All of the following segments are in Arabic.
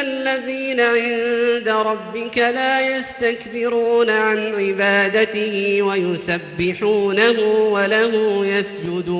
الذين عند ربك لا يستكبرون عن عبادته ويسبحونه وله يسجدون.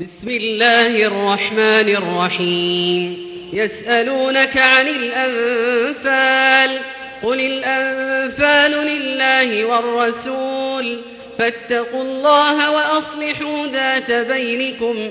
بسم الله الرحمن الرحيم. يسألونك عن الأنفال. قل الأنفال لله والرسول. فاتقوا الله وأصلحوا ذات بينكم.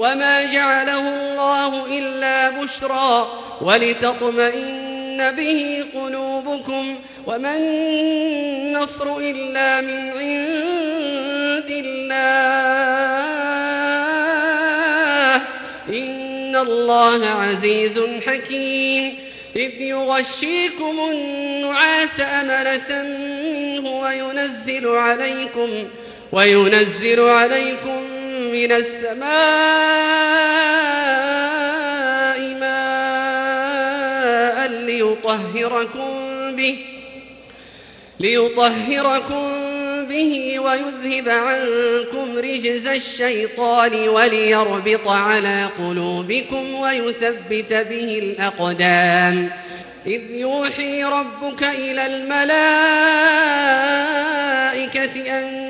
وما جعله الله إلا بشرى ولتطمئن به قلوبكم وما النصر إلا من عند الله إن الله عزيز حكيم إذ يغشيكم النعاس أمنة منه وينزل عليكم وينزل عليكم من السماء ماء ليطهركم به ليطهركم به ويذهب عنكم رجز الشيطان وليربط على قلوبكم ويثبت به الأقدام. إذ يوحي ربك إلى الملائكة أني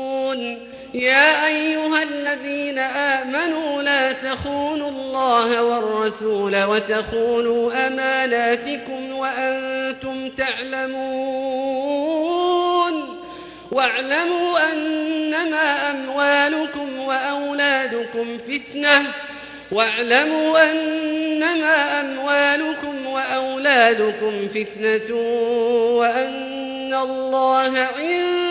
يا أيها الذين آمنوا لا تخونوا الله والرسول وتخونوا أماناتكم وأنتم تعلمون. واعلموا أنما أموالكم وأولادكم فتنة. واعلموا أنما أموالكم وأولادكم فتنة. وأن الله عنده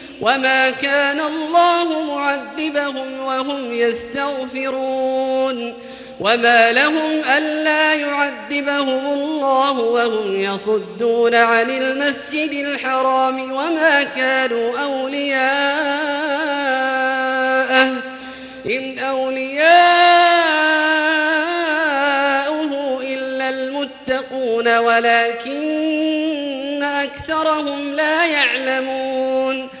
وما كان الله معذبهم وهم يستغفرون وما لهم ألا يعذبهم الله وهم يصدون عن المسجد الحرام وما كانوا أولياءه إن أولياؤه إلا المتقون ولكن أكثرهم لا يعلمون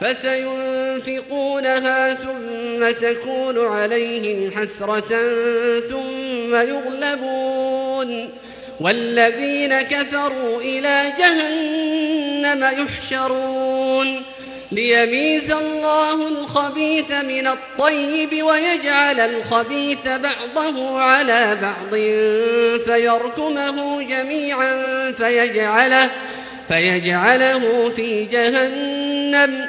فسينفقونها ثم تكون عليهم حسرة ثم يغلبون والذين كفروا إلى جهنم يحشرون ليميز الله الخبيث من الطيب ويجعل الخبيث بعضه على بعض فيركمه جميعا فيجعله فيجعله في جهنم